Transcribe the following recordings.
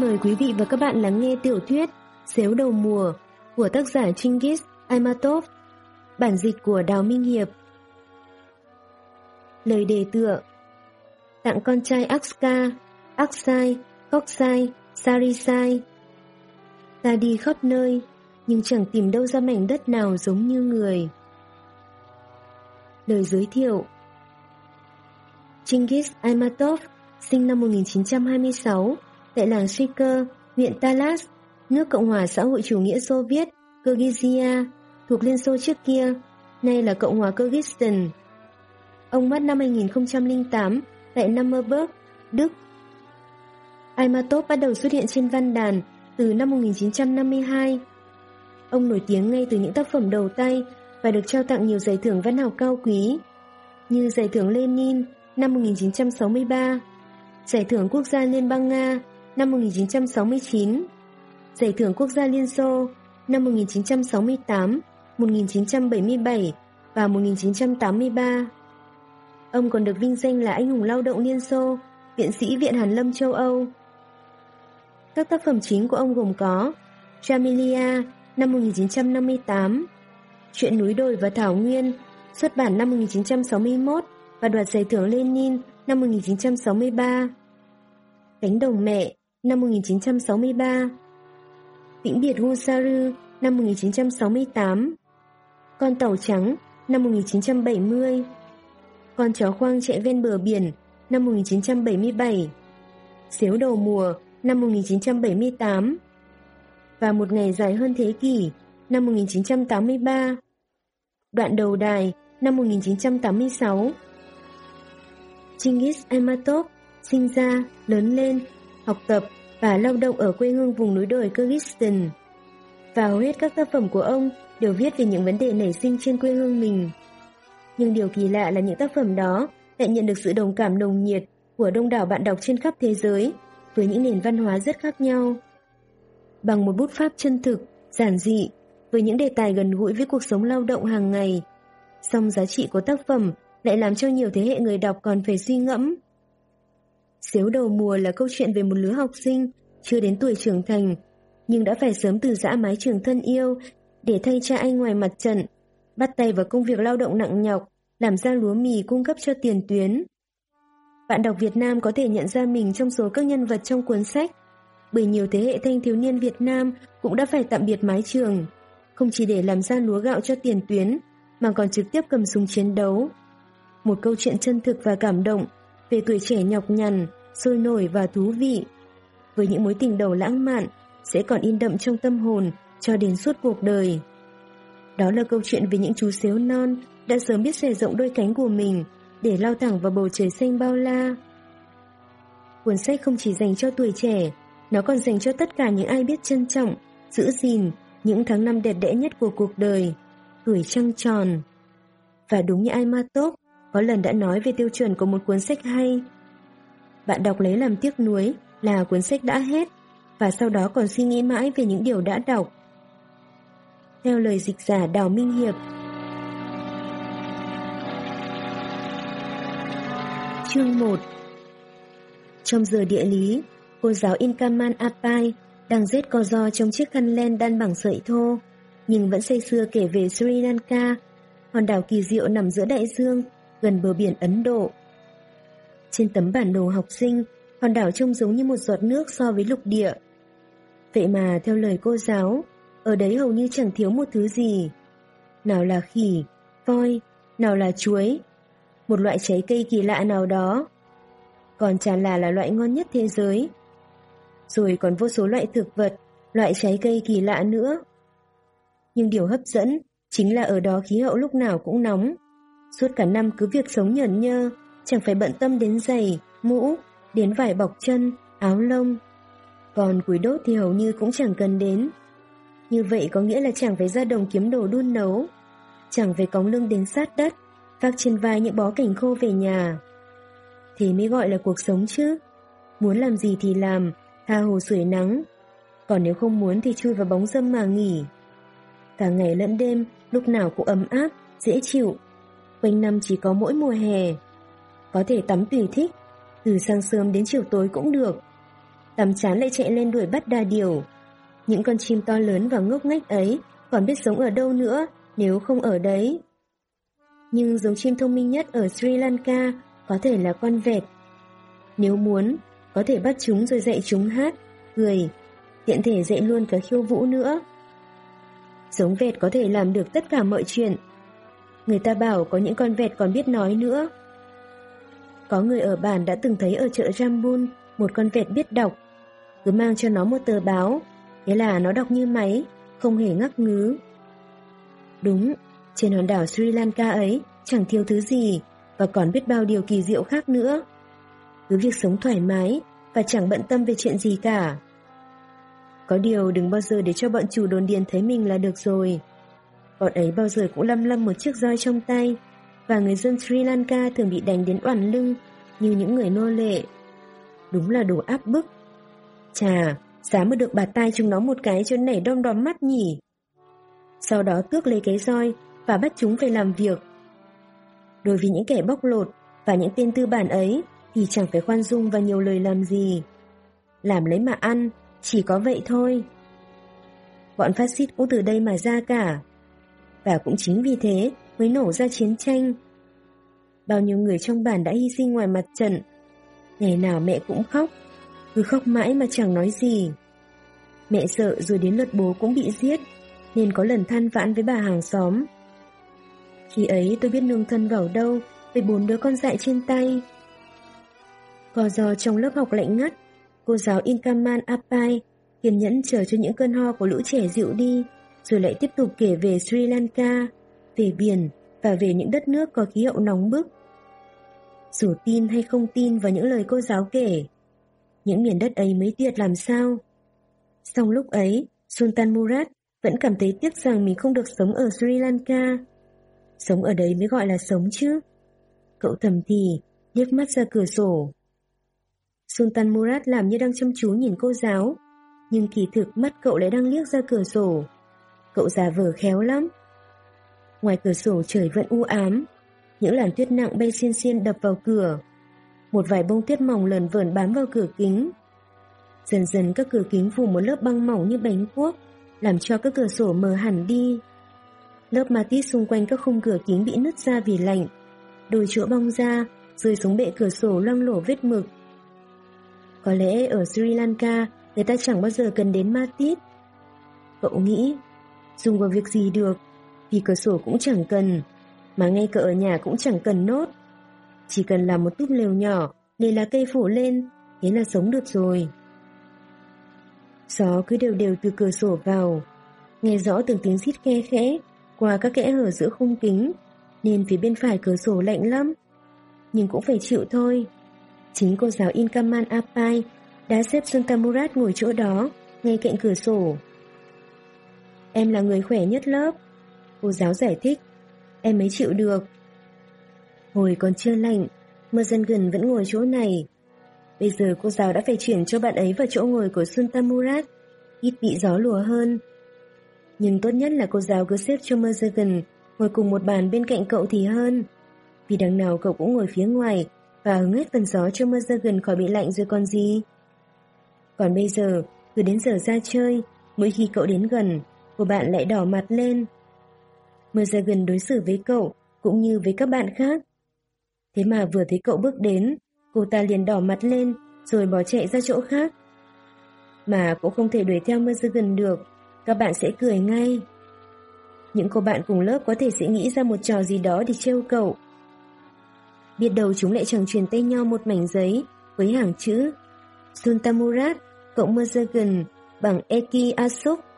Xin mời quý vị và các bạn lắng nghe tiểu thuyết Xếu đầu mùa của tác giả Chingis Aimatov, bản dịch của Đào Minh Hiệp. Lời đề tựa Tặng con trai Akska, Aksai, Koksai, Sarisai. Ta đi khắp nơi, nhưng chẳng tìm đâu ra mảnh đất nào giống như người. Lời giới thiệu Chingis Aimatov sinh năm 1926 tại làng Shiker, huyện Talas, nước Cộng hòa xã hội chủ nghĩa Xô Viết, Kyrgyzia, thuộc Liên Xô trước kia, nay là Cộng hòa Kyrgyzstan. Ông mất năm 2008 tại Nammerburg, Đức. Aimatov bắt đầu xuất hiện trên văn đàn từ năm 1952. Ông nổi tiếng ngay từ những tác phẩm đầu tay và được trao tặng nhiều giải thưởng văn học cao quý, như giải thưởng Lenin năm 1963, giải thưởng quốc gia Liên bang Nga năm 1969, Giải thưởng Quốc gia Liên Xô năm 1968, 1977 và 1983. Ông còn được vinh danh là anh hùng lao động Liên Xô, viện sĩ Viện Hàn Lâm châu Âu. Các tác phẩm chính của ông gồm có Jamilia năm 1958, Chuyện núi đồi và thảo nguyên xuất bản năm 1961 và đoạt giải thưởng Lenin năm 1963. Cánh đồng mẹ năm 1963 Vĩnh biệt Husaru năm 1968 Con tàu trắng năm 1970 Con chó khoang chạy ven bờ biển năm 1977 Xếu đầu mùa năm 1978 Và một ngày dài hơn thế kỷ năm 1983 Đoạn đầu đài năm 1986 Chingis Aymatov sinh ra, lớn lên học tập và lao động ở quê hương vùng núi đồi Kyrgyzstan. Và hầu hết các tác phẩm của ông đều viết về những vấn đề nảy sinh trên quê hương mình. Nhưng điều kỳ lạ là những tác phẩm đó lại nhận được sự đồng cảm nồng nhiệt của đông đảo bạn đọc trên khắp thế giới với những nền văn hóa rất khác nhau. Bằng một bút pháp chân thực, giản dị, với những đề tài gần gũi với cuộc sống lao động hàng ngày, song giá trị của tác phẩm lại làm cho nhiều thế hệ người đọc còn phải suy ngẫm Xếu đầu mùa là câu chuyện về một lứa học sinh chưa đến tuổi trưởng thành, nhưng đã phải sớm từ giã mái trường thân yêu để thay cha anh ngoài mặt trận, bắt tay vào công việc lao động nặng nhọc, làm ra lúa mì cung cấp cho tiền tuyến. Bạn đọc Việt Nam có thể nhận ra mình trong số các nhân vật trong cuốn sách, bởi nhiều thế hệ thanh thiếu niên Việt Nam cũng đã phải tạm biệt mái trường, không chỉ để làm ra lúa gạo cho tiền tuyến, mà còn trực tiếp cầm súng chiến đấu. Một câu chuyện chân thực và cảm động về tuổi trẻ nhọc nhằn, sôi nổi và thú vị. Với những mối tình đầu lãng mạn, sẽ còn in đậm trong tâm hồn cho đến suốt cuộc đời. Đó là câu chuyện về những chú xếu non đã sớm biết xòe rộng đôi cánh của mình để lao thẳng vào bầu trời xanh bao la. Cuốn sách không chỉ dành cho tuổi trẻ, nó còn dành cho tất cả những ai biết trân trọng, giữ gìn những tháng năm đẹp đẽ nhất của cuộc đời, tuổi trăng tròn. Và đúng như ai ma tốt, có lần đã nói về tiêu chuẩn của một cuốn sách hay. Bạn đọc lấy làm tiếc nuối là cuốn sách đã hết và sau đó còn suy nghĩ mãi về những điều đã đọc. Theo lời dịch giả Đào Minh Hiệp Chương 1 Trong giờ địa lý, cô giáo Inkaman Apai đang rết co do trong chiếc khăn len đan bằng sợi thô, nhưng vẫn say sưa kể về Sri Lanka, hòn đảo kỳ diệu nằm giữa đại dương gần bờ biển Ấn Độ. Trên tấm bản đồ học sinh, hòn đảo trông giống như một giọt nước so với lục địa. Vậy mà theo lời cô giáo, ở đấy hầu như chẳng thiếu một thứ gì. Nào là khỉ, voi, nào là chuối, một loại trái cây kỳ lạ nào đó. Còn trà là là loại ngon nhất thế giới. Rồi còn vô số loại thực vật, loại trái cây kỳ lạ nữa. Nhưng điều hấp dẫn chính là ở đó khí hậu lúc nào cũng nóng. Suốt cả năm cứ việc sống nhẫn nhơ, chẳng phải bận tâm đến giày, mũ, đến vải bọc chân, áo lông. Còn củi đốt thì hầu như cũng chẳng cần đến. Như vậy có nghĩa là chẳng phải ra đồng kiếm đồ đun nấu, chẳng phải cóng lưng đến sát đất, vác trên vai những bó cảnh khô về nhà. Thế mới gọi là cuộc sống chứ. Muốn làm gì thì làm, tha hồ sưởi nắng. Còn nếu không muốn thì chui vào bóng dâm mà nghỉ. Cả ngày lẫn đêm, lúc nào cũng ấm áp, dễ chịu, quanh năm chỉ có mỗi mùa hè. Có thể tắm tùy thích, từ sáng sớm đến chiều tối cũng được. Tắm chán lại chạy lên đuổi bắt đa điều. Những con chim to lớn và ngốc nghếch ấy còn biết sống ở đâu nữa nếu không ở đấy. Nhưng giống chim thông minh nhất ở Sri Lanka có thể là con vẹt. Nếu muốn, có thể bắt chúng rồi dạy chúng hát, cười, tiện thể dạy luôn cả khiêu vũ nữa. Giống vẹt có thể làm được tất cả mọi chuyện. Người ta bảo có những con vẹt còn biết nói nữa. Có người ở bản đã từng thấy ở chợ Rambun một con vẹt biết đọc. Cứ mang cho nó một tờ báo, thế là nó đọc như máy, không hề ngắc ngứ. Đúng, trên hòn đảo Sri Lanka ấy chẳng thiếu thứ gì và còn biết bao điều kỳ diệu khác nữa. Cứ việc sống thoải mái và chẳng bận tâm về chuyện gì cả. Có điều đừng bao giờ để cho bọn chủ đồn điền thấy mình là được rồi. Bọn ấy bao giờ cũng lăm lăm một chiếc roi trong tay và người dân Sri Lanka thường bị đánh đến oằn lưng như những người nô lệ. Đúng là đồ áp bức. Chà, dám mới được bà tay chúng nó một cái cho nảy đom đóm mắt nhỉ. Sau đó tước lấy cái roi và bắt chúng phải làm việc. Đối với những kẻ bóc lột và những tên tư bản ấy thì chẳng phải khoan dung và nhiều lời làm gì. Làm lấy mà ăn, chỉ có vậy thôi. Bọn phát xít cũng từ đây mà ra cả. Và cũng chính vì thế mới nổ ra chiến tranh. Bao nhiêu người trong bản đã hy sinh ngoài mặt trận. Ngày nào mẹ cũng khóc, cứ khóc mãi mà chẳng nói gì. Mẹ sợ rồi đến lượt bố cũng bị giết, nên có lần than vãn với bà hàng xóm. Khi ấy tôi biết nương thân vào đâu với bốn đứa con dại trên tay. Có giò trong lớp học lạnh ngắt, cô giáo Inkaman Apai kiên nhẫn chờ cho những cơn ho của lũ trẻ dịu đi, rồi lại tiếp tục kể về Sri Lanka, về biển và về những đất nước có khí hậu nóng bức. Dù tin hay không tin vào những lời cô giáo kể, những miền đất ấy mới tuyệt làm sao. Xong lúc ấy, Sultan Murad vẫn cảm thấy tiếc rằng mình không được sống ở Sri Lanka. Sống ở đấy mới gọi là sống chứ. Cậu thầm thì, liếc mắt ra cửa sổ. Sultan Murad làm như đang chăm chú nhìn cô giáo, nhưng kỳ thực mắt cậu lại đang liếc ra cửa sổ. Cậu già vờ khéo lắm. Ngoài cửa sổ trời vẫn u ám, những làn tuyết nặng bay xiên xiên đập vào cửa. Một vài bông tuyết mỏng lờn vờn bám vào cửa kính. Dần dần các cửa kính phủ một lớp băng mỏng như bánh cuốc, làm cho các cửa sổ mờ hẳn đi. Lớp ma tít xung quanh các khung cửa kính bị nứt ra vì lạnh. Đôi chỗ bong ra, rơi xuống bệ cửa sổ loang lổ vết mực. Có lẽ ở Sri Lanka, người ta chẳng bao giờ cần đến ma tít. Cậu nghĩ, dùng vào việc gì được, vì cửa sổ cũng chẳng cần, mà ngay cả ở nhà cũng chẳng cần nốt. Chỉ cần làm một túp lều nhỏ, để lá cây phủ lên, thế là sống được rồi. Gió cứ đều đều từ cửa sổ vào, nghe rõ từng tiếng xít khe khẽ qua các kẽ hở giữa khung kính, nên phía bên phải cửa sổ lạnh lắm. Nhưng cũng phải chịu thôi. Chính cô giáo Inkaman Apai đã xếp Suntamurat ngồi chỗ đó, ngay cạnh cửa sổ. Em là người khỏe nhất lớp. Cô giáo giải thích, em mới chịu được. Hồi còn chưa lạnh, Merzengen vẫn ngồi chỗ này. Bây giờ cô giáo đã phải chuyển cho bạn ấy vào chỗ ngồi của Suntamurat, ít bị gió lùa hơn. Nhưng tốt nhất là cô giáo cứ xếp cho Mergen ngồi cùng một bàn bên cạnh cậu thì hơn. Vì đằng nào cậu cũng ngồi phía ngoài và hứng hết phần gió cho Mergen khỏi bị lạnh rồi còn gì. Còn bây giờ, cứ đến giờ ra chơi, mỗi khi cậu đến gần, của bạn lại đỏ mặt lên. Merzagan đối xử với cậu cũng như với các bạn khác. Thế mà vừa thấy cậu bước đến, cô ta liền đỏ mặt lên rồi bỏ chạy ra chỗ khác. Mà cũng không thể đuổi theo Merzagan được, các bạn sẽ cười ngay. Những cô bạn cùng lớp có thể sẽ nghĩ ra một trò gì đó để trêu cậu. Biết đâu chúng lại chẳng truyền tay nhau một mảnh giấy với hàng chữ Suntamurat cộng Merzagan bằng Eki Asuk.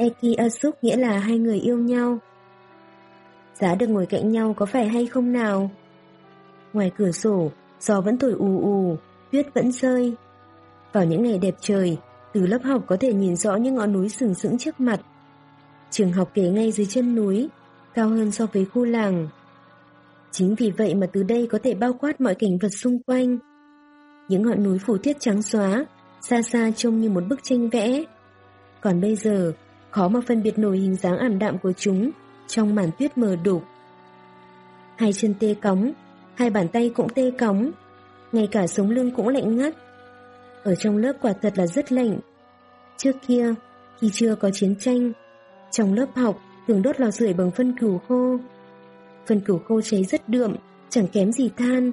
Eki Asuk nghĩa là hai người yêu nhau. Giá được ngồi cạnh nhau có phải hay không nào? Ngoài cửa sổ, gió vẫn thổi ù ù, tuyết vẫn rơi. Vào những ngày đẹp trời, từ lớp học có thể nhìn rõ những ngọn núi sừng sững trước mặt. Trường học kể ngay dưới chân núi, cao hơn so với khu làng. Chính vì vậy mà từ đây có thể bao quát mọi cảnh vật xung quanh. Những ngọn núi phủ tuyết trắng xóa, xa xa trông như một bức tranh vẽ. Còn bây giờ, khó mà phân biệt nổi hình dáng ảm đạm của chúng trong màn tuyết mờ đục. Hai chân tê cóng, hai bàn tay cũng tê cóng, ngay cả sống lưng cũng lạnh ngắt. ở trong lớp quả thật là rất lạnh. Trước kia, khi chưa có chiến tranh, trong lớp học thường đốt lò sưởi bằng phân cửu khô. Phân cửu khô cháy rất đượm, chẳng kém gì than.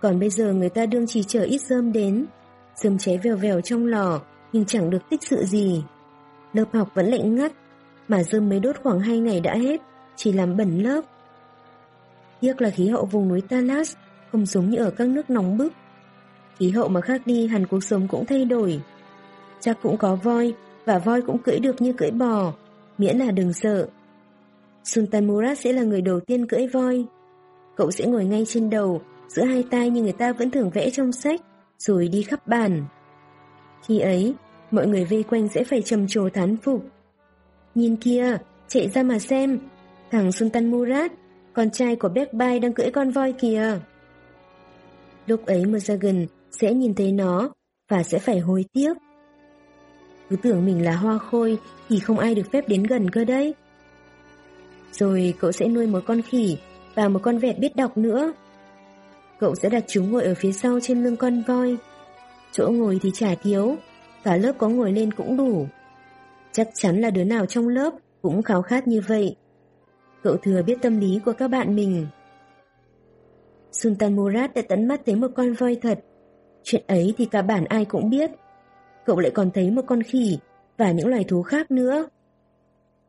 Còn bây giờ người ta đương chỉ chờ ít rơm đến, rơm cháy vèo vèo trong lò nhưng chẳng được tích sự gì. Lớp học vẫn lạnh ngắt, mà rơm mới đốt khoảng 2 ngày đã hết, chỉ làm bẩn lớp. Tiếc là khí hậu vùng núi Talas không giống như ở các nước nóng bức. Khí hậu mà khác đi hẳn cuộc sống cũng thay đổi. Chắc cũng có voi, và voi cũng cưỡi được như cưỡi bò, miễn là đừng sợ. Sultan Murad sẽ là người đầu tiên cưỡi voi. Cậu sẽ ngồi ngay trên đầu, giữa hai tay như người ta vẫn thường vẽ trong sách, rồi đi khắp bàn. Khi ấy, mọi người vây quanh sẽ phải trầm trồ thán phục. Nhìn kia, chạy ra mà xem, thằng Sultan Murad, con trai của Bekbai đang cưỡi con voi kìa. Lúc ấy Muzagan sẽ nhìn thấy nó và sẽ phải hối tiếc. Cứ tưởng mình là hoa khôi thì không ai được phép đến gần cơ đấy. Rồi cậu sẽ nuôi một con khỉ và một con vẹt biết đọc nữa. Cậu sẽ đặt chúng ngồi ở phía sau trên lưng con voi. Chỗ ngồi thì chả thiếu, cả lớp có ngồi lên cũng đủ. Chắc chắn là đứa nào trong lớp cũng khao khát như vậy. Cậu thừa biết tâm lý của các bạn mình. Sultan Murad đã tận mắt thấy một con voi thật. Chuyện ấy thì cả bản ai cũng biết. Cậu lại còn thấy một con khỉ và những loài thú khác nữa.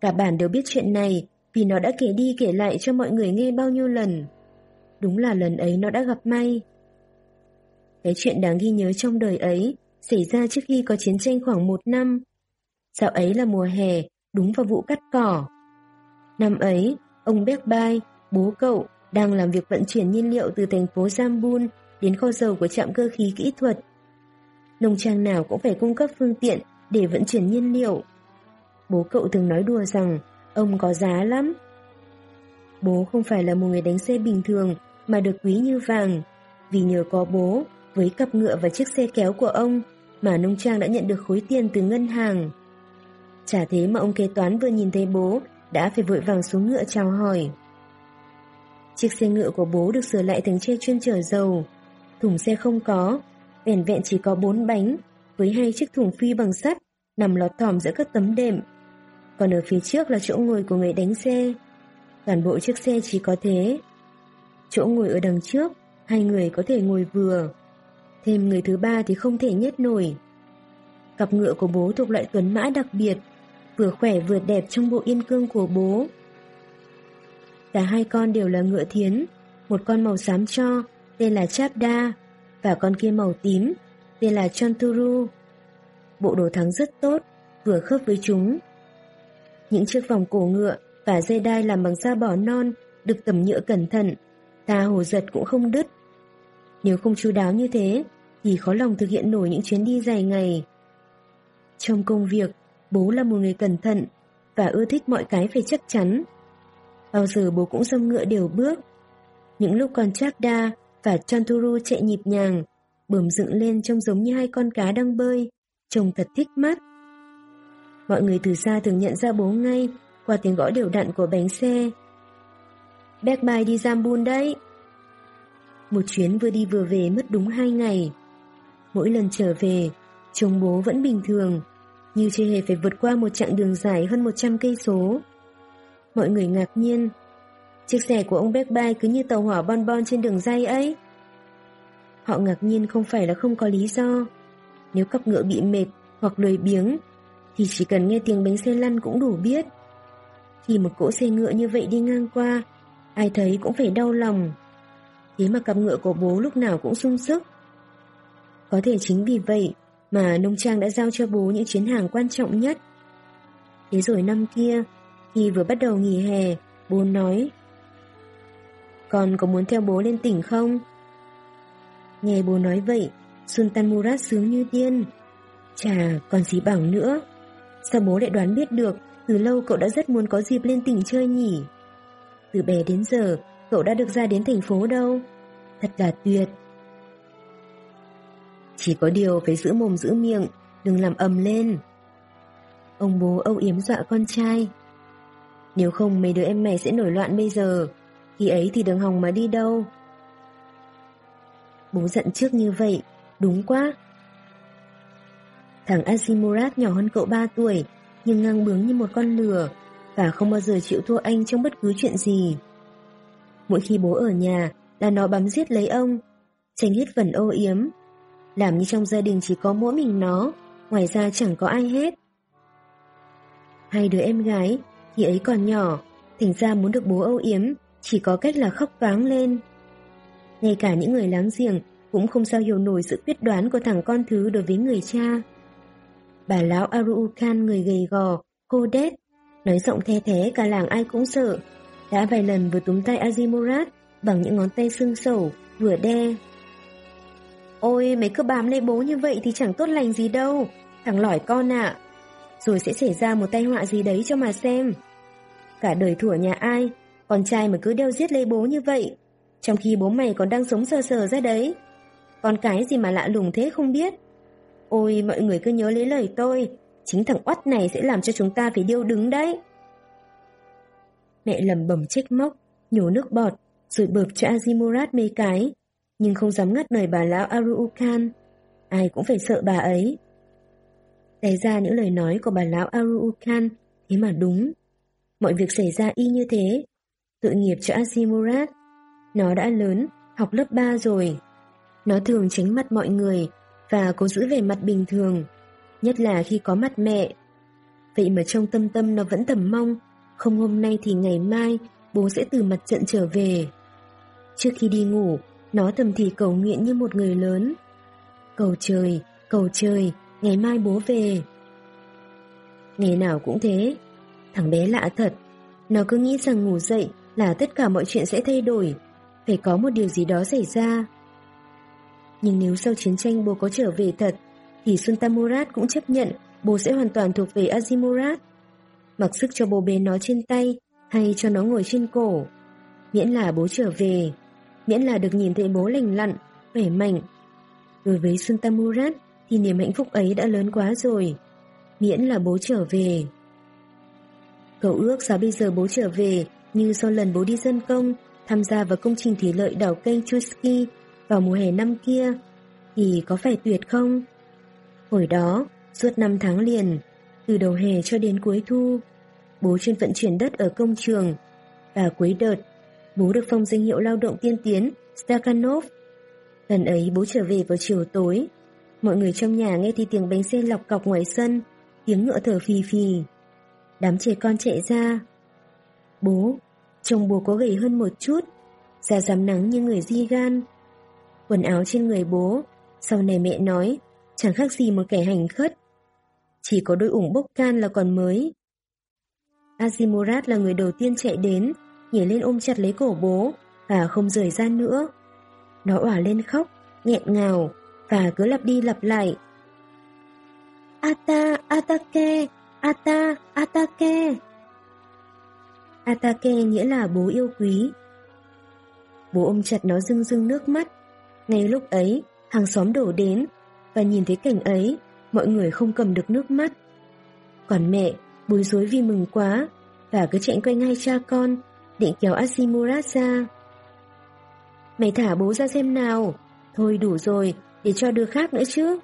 Cả bản đều biết chuyện này vì nó đã kể đi kể lại cho mọi người nghe bao nhiêu lần. Đúng là lần ấy nó đã gặp may. Cái chuyện đáng ghi nhớ trong đời ấy xảy ra trước khi có chiến tranh khoảng một năm. Dạo ấy là mùa hè, đúng vào vụ cắt cỏ. Năm ấy, ông Bekbai, bố cậu, đang làm việc vận chuyển nhiên liệu từ thành phố Jambul đến kho dầu của trạm cơ khí kỹ thuật. Nông trang nào cũng phải cung cấp phương tiện để vận chuyển nhiên liệu. Bố cậu thường nói đùa rằng ông có giá lắm. Bố không phải là một người đánh xe bình thường mà được quý như vàng, vì nhờ có bố, với cặp ngựa và chiếc xe kéo của ông mà nông trang đã nhận được khối tiền từ ngân hàng. Chả thế mà ông kế toán vừa nhìn thấy bố đã phải vội vàng xuống ngựa chào hỏi. Chiếc xe ngựa của bố được sửa lại thành xe chuyên chở dầu. Thùng xe không có, vẻn vẹn chỉ có bốn bánh, với hai chiếc thùng phi bằng sắt nằm lọt thỏm giữa các tấm đệm. Còn ở phía trước là chỗ ngồi của người đánh xe. Toàn bộ chiếc xe chỉ có thế. Chỗ ngồi ở đằng trước, hai người có thể ngồi vừa. Thêm người thứ ba thì không thể nhét nổi. Cặp ngựa của bố thuộc loại tuấn mã đặc biệt, vừa khỏe vừa đẹp trong bộ yên cương của bố. Cả hai con đều là ngựa thiến, một con màu xám cho, tên là Chapda, và con kia màu tím, tên là Chanturu. Bộ đồ thắng rất tốt, vừa khớp với chúng. Những chiếc vòng cổ ngựa và dây đai làm bằng da bò non được tẩm nhựa cẩn thận, ta hồ giật cũng không đứt. Nếu không chú đáo như thế, thì khó lòng thực hiện nổi những chuyến đi dài ngày. Trong công việc, bố là một người cẩn thận và ưa thích mọi cái phải chắc chắn. Bao giờ bố cũng dâm ngựa đều bước. Những lúc con Chakda và Chanturu chạy nhịp nhàng, bờm dựng lên trông giống như hai con cá đang bơi, trông thật thích mắt. Mọi người từ xa thường nhận ra bố ngay qua tiếng gõ đều đặn của bánh xe. Bác bài đi Jambun đấy. Một chuyến vừa đi vừa về mất đúng hai ngày. Mỗi lần trở về, chồng bố vẫn bình thường, như chưa hề phải vượt qua một chặng đường dài hơn 100 cây số. Mọi người ngạc nhiên. Chiếc xe của ông Beckby cứ như tàu hỏa bon bon trên đường dây ấy. Họ ngạc nhiên không phải là không có lý do. Nếu cặp ngựa bị mệt hoặc lười biếng, thì chỉ cần nghe tiếng bánh xe lăn cũng đủ biết. Khi một cỗ xe ngựa như vậy đi ngang qua, ai thấy cũng phải đau lòng. Thế mà cặp ngựa của bố lúc nào cũng sung sức. Có thể chính vì vậy mà nông trang đã giao cho bố những chuyến hàng quan trọng nhất. Thế rồi năm kia, khi vừa bắt đầu nghỉ hè, bố nói Con có muốn theo bố lên tỉnh không? Nghe bố nói vậy, Sultan Murad sướng như điên. Chà, còn gì bảo nữa. Sao bố lại đoán biết được từ lâu cậu đã rất muốn có dịp lên tỉnh chơi nhỉ? Từ bé đến giờ, cậu đã được ra đến thành phố đâu? Thật là tuyệt. Chỉ có điều phải giữ mồm giữ miệng, đừng làm ầm lên. Ông bố âu yếm dọa con trai. Nếu không mấy đứa em mày sẽ nổi loạn bây giờ, khi ấy thì đừng hòng mà đi đâu. Bố giận trước như vậy, đúng quá. Thằng Azimurat nhỏ hơn cậu 3 tuổi, nhưng ngang bướng như một con lừa, và không bao giờ chịu thua anh trong bất cứ chuyện gì. Mỗi khi bố ở nhà là nó bám giết lấy ông, tránh hết phần ô yếm. Làm như trong gia đình chỉ có mỗi mình nó, ngoài ra chẳng có ai hết. Hai đứa em gái, khi ấy còn nhỏ, thành ra muốn được bố âu yếm, chỉ có cách là khóc váng lên. Ngay cả những người láng giềng cũng không sao hiểu nổi sự quyết đoán của thằng con thứ đối với người cha. Bà lão Aruukan người gầy gò, cô đét, nói giọng the thế cả làng ai cũng sợ, đã vài lần vừa túm tay Azimurat bằng những ngón tay xương sầu, vừa đe. Ôi, mấy cứ bám lấy bố như vậy thì chẳng tốt lành gì đâu, thằng lỏi con ạ. Rồi sẽ xảy ra một tai họa gì đấy cho mà xem. Cả đời thủa nhà ai, con trai mà cứ đeo giết lấy bố như vậy, trong khi bố mày còn đang sống sờ sờ ra đấy. Con cái gì mà lạ lùng thế không biết. Ôi, mọi người cứ nhớ lấy lời tôi, chính thằng oắt này sẽ làm cho chúng ta phải điêu đứng đấy. Mẹ lầm bẩm trách móc, nhổ nước bọt, rồi bợp cho Azimurat mấy cái, nhưng không dám ngắt lời bà lão Aruukan. Ai cũng phải sợ bà ấy. Té ra những lời nói của bà lão Aruukan thế mà đúng. Mọi việc xảy ra y như thế. tự nghiệp cho Azimurat. Nó đã lớn, học lớp 3 rồi. Nó thường tránh mặt mọi người và cố giữ vẻ mặt bình thường, nhất là khi có mặt mẹ. Vậy mà trong tâm tâm nó vẫn thầm mong, không hôm nay thì ngày mai bố sẽ từ mặt trận trở về. Trước khi đi ngủ, nó thầm thì cầu nguyện như một người lớn. Cầu trời, cầu trời, ngày mai bố về. Ngày nào cũng thế, thằng bé lạ thật, nó cứ nghĩ rằng ngủ dậy là tất cả mọi chuyện sẽ thay đổi, phải có một điều gì đó xảy ra. Nhưng nếu sau chiến tranh bố có trở về thật, thì Suntamurat cũng chấp nhận bố sẽ hoàn toàn thuộc về Azimurat. Mặc sức cho bố bế nó trên tay hay cho nó ngồi trên cổ. Miễn là bố trở về, miễn là được nhìn thấy bố lành lặn, khỏe mạnh. Đối với Suntamurat thì niềm hạnh phúc ấy đã lớn quá rồi. Miễn là bố trở về. Cậu ước sao bây giờ bố trở về như sau lần bố đi dân công tham gia vào công trình thủy lợi đảo cây Chusky vào mùa hè năm kia thì có phải tuyệt không? Hồi đó, suốt năm tháng liền, từ đầu hè cho đến cuối thu, bố chuyên vận chuyển đất ở công trường và cuối đợt, bố được phong danh hiệu lao động tiên tiến Stakhanov. Lần ấy bố trở về vào chiều tối, mọi người trong nhà nghe thấy tiếng bánh xe lọc cọc ngoài sân, tiếng ngựa thở phì phì. Đám trẻ con chạy ra. Bố, chồng bố có gầy hơn một chút, da rám nắng như người di gan. Quần áo trên người bố, sau này mẹ nói, chẳng khác gì một kẻ hành khất. Chỉ có đôi ủng bốc can là còn mới. Azimurat là người đầu tiên chạy đến, nhảy lên ôm chặt lấy cổ bố và không rời ra nữa. Nó ỏa lên khóc, nghẹn ngào và cứ lặp đi lặp lại. Ata, Atake, Ata, Atake. Atake nghĩa là bố yêu quý. Bố ôm chặt nó rưng rưng nước mắt. Ngay lúc ấy, hàng xóm đổ đến và nhìn thấy cảnh ấy, mọi người không cầm được nước mắt. Còn mẹ, bối rối vì mừng quá và cứ chạy quanh ngay cha con, định kéo Asimurat ra. Mày thả bố ra xem nào, thôi đủ rồi, để cho đứa khác nữa chứ.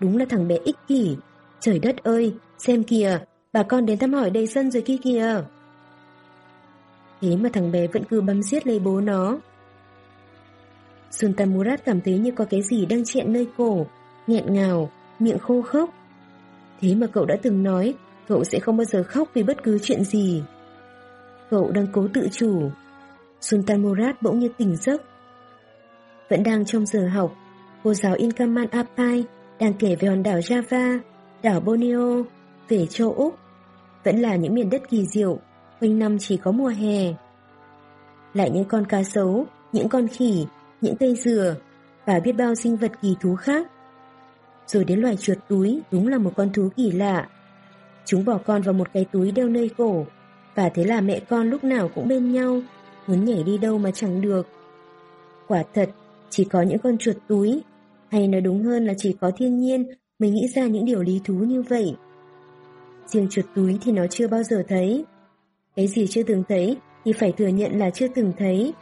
Đúng là thằng bé ích kỷ, trời đất ơi, xem kìa, bà con đến thăm hỏi đầy sân rồi kia kìa. Thế mà thằng bé vẫn cứ bấm giết lấy bố nó. Sultan Murat cảm thấy như có cái gì đang chẹn nơi cổ, nghẹn ngào, miệng khô khốc. Thế mà cậu đã từng nói cậu sẽ không bao giờ khóc vì bất cứ chuyện gì. Cậu đang cố tự chủ. Sultan Murad bỗng như tỉnh giấc. Vẫn đang trong giờ học, cô giáo Inkaman Apai đang kể về hòn đảo Java, đảo Borneo, về châu Úc. Vẫn là những miền đất kỳ diệu, quanh năm chỉ có mùa hè. Lại những con cá sấu, những con khỉ, những cây dừa và biết bao sinh vật kỳ thú khác. Rồi đến loài chuột túi đúng là một con thú kỳ lạ. Chúng bỏ con vào một cái túi đeo nơi cổ và thế là mẹ con lúc nào cũng bên nhau, muốn nhảy đi đâu mà chẳng được. Quả thật, chỉ có những con chuột túi, hay nói đúng hơn là chỉ có thiên nhiên mới nghĩ ra những điều lý thú như vậy. Riêng chuột túi thì nó chưa bao giờ thấy. Cái gì chưa từng thấy thì phải thừa nhận là chưa từng thấy.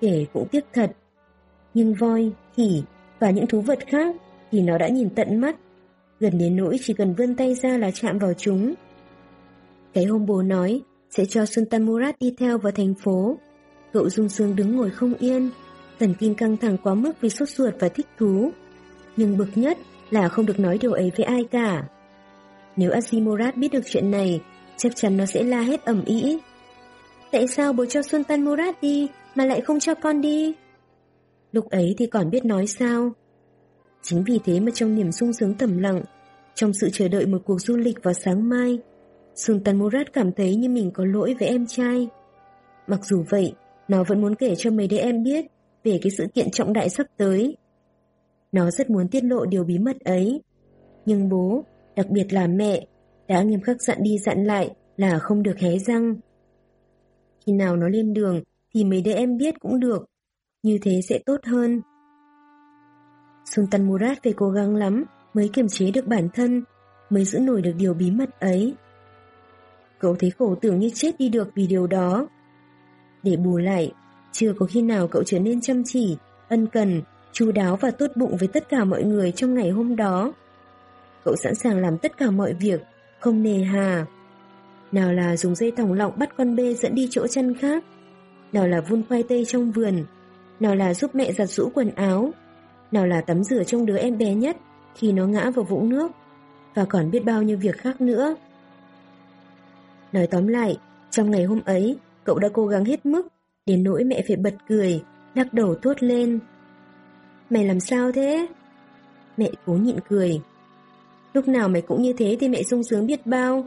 Kể cũng tiếc thật. Nhưng voi, khỉ và những thú vật khác thì nó đã nhìn tận mắt gần đến nỗi chỉ cần vươn tay ra là chạm vào chúng. Cái hôm bố nói sẽ cho Suntamurat Murad đi theo vào thành phố. Cậu rung sướng đứng ngồi không yên, thần kinh căng thẳng quá mức vì sốt ruột và thích thú. Nhưng bực nhất là không được nói điều ấy với ai cả. Nếu Azimurad biết được chuyện này, chắc chắn nó sẽ la hết ẩm ý. Tại sao bố cho Sultan Murad đi mà lại không cho con đi? Lúc ấy thì còn biết nói sao? Chính vì thế mà trong niềm sung sướng thầm lặng, trong sự chờ đợi một cuộc du lịch vào sáng mai, Sultan Murad cảm thấy như mình có lỗi với em trai. Mặc dù vậy, nó vẫn muốn kể cho mấy đứa em biết về cái sự kiện trọng đại sắp tới. Nó rất muốn tiết lộ điều bí mật ấy. Nhưng bố, đặc biệt là mẹ, đã nghiêm khắc dặn đi dặn lại là không được hé răng. Khi nào nó lên đường thì mấy đứa em biết cũng được, như thế sẽ tốt hơn. Sultan Murad phải cố gắng lắm mới kiềm chế được bản thân, mới giữ nổi được điều bí mật ấy. Cậu thấy khổ tưởng như chết đi được vì điều đó. Để bù lại, chưa có khi nào cậu trở nên chăm chỉ, ân cần, chu đáo và tốt bụng với tất cả mọi người trong ngày hôm đó. Cậu sẵn sàng làm tất cả mọi việc, không nề hà. Nào là dùng dây thòng lọng bắt con bê dẫn đi chỗ chân khác, nào là vun khoai tây trong vườn, nào là giúp mẹ giặt rũ quần áo, nào là tắm rửa trong đứa em bé nhất khi nó ngã vào vũng nước, và còn biết bao nhiêu việc khác nữa. Nói tóm lại, trong ngày hôm ấy, cậu đã cố gắng hết mức, đến nỗi mẹ phải bật cười, lắc đầu thốt lên. Mày làm sao thế? Mẹ cố nhịn cười. Lúc nào mày cũng như thế thì mẹ sung sướng biết bao.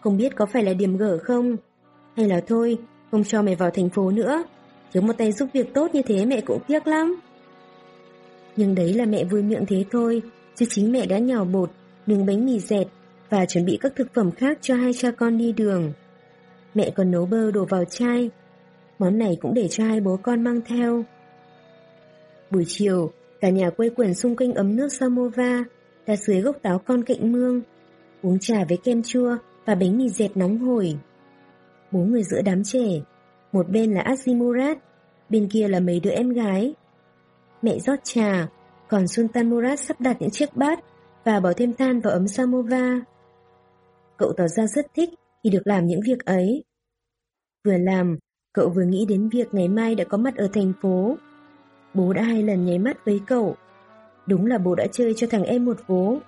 Không biết có phải là điểm gở không? Hay là thôi, không cho mày vào thành phố nữa. Thiếu một tay giúp việc tốt như thế mẹ cũng tiếc lắm. Nhưng đấy là mẹ vui miệng thế thôi, chứ chính mẹ đã nhào bột, nướng bánh mì dẹt và chuẩn bị các thực phẩm khác cho hai cha con đi đường. Mẹ còn nấu bơ đổ vào chai. Món này cũng để cho hai bố con mang theo. Buổi chiều, cả nhà quây quần xung quanh ấm nước samovar, đặt dưới gốc táo con cạnh mương, uống trà với kem chua và bánh mì dẹt nóng hổi. Bố người giữa đám trẻ, một bên là Azimurat, bên kia là mấy đứa em gái. Mẹ rót trà, còn Sultan Murad sắp đặt những chiếc bát và bỏ thêm than vào ấm samovar. Cậu tỏ ra rất thích khi được làm những việc ấy. Vừa làm, cậu vừa nghĩ đến việc ngày mai đã có mặt ở thành phố. Bố đã hai lần nháy mắt với cậu. Đúng là bố đã chơi cho thằng em một vố.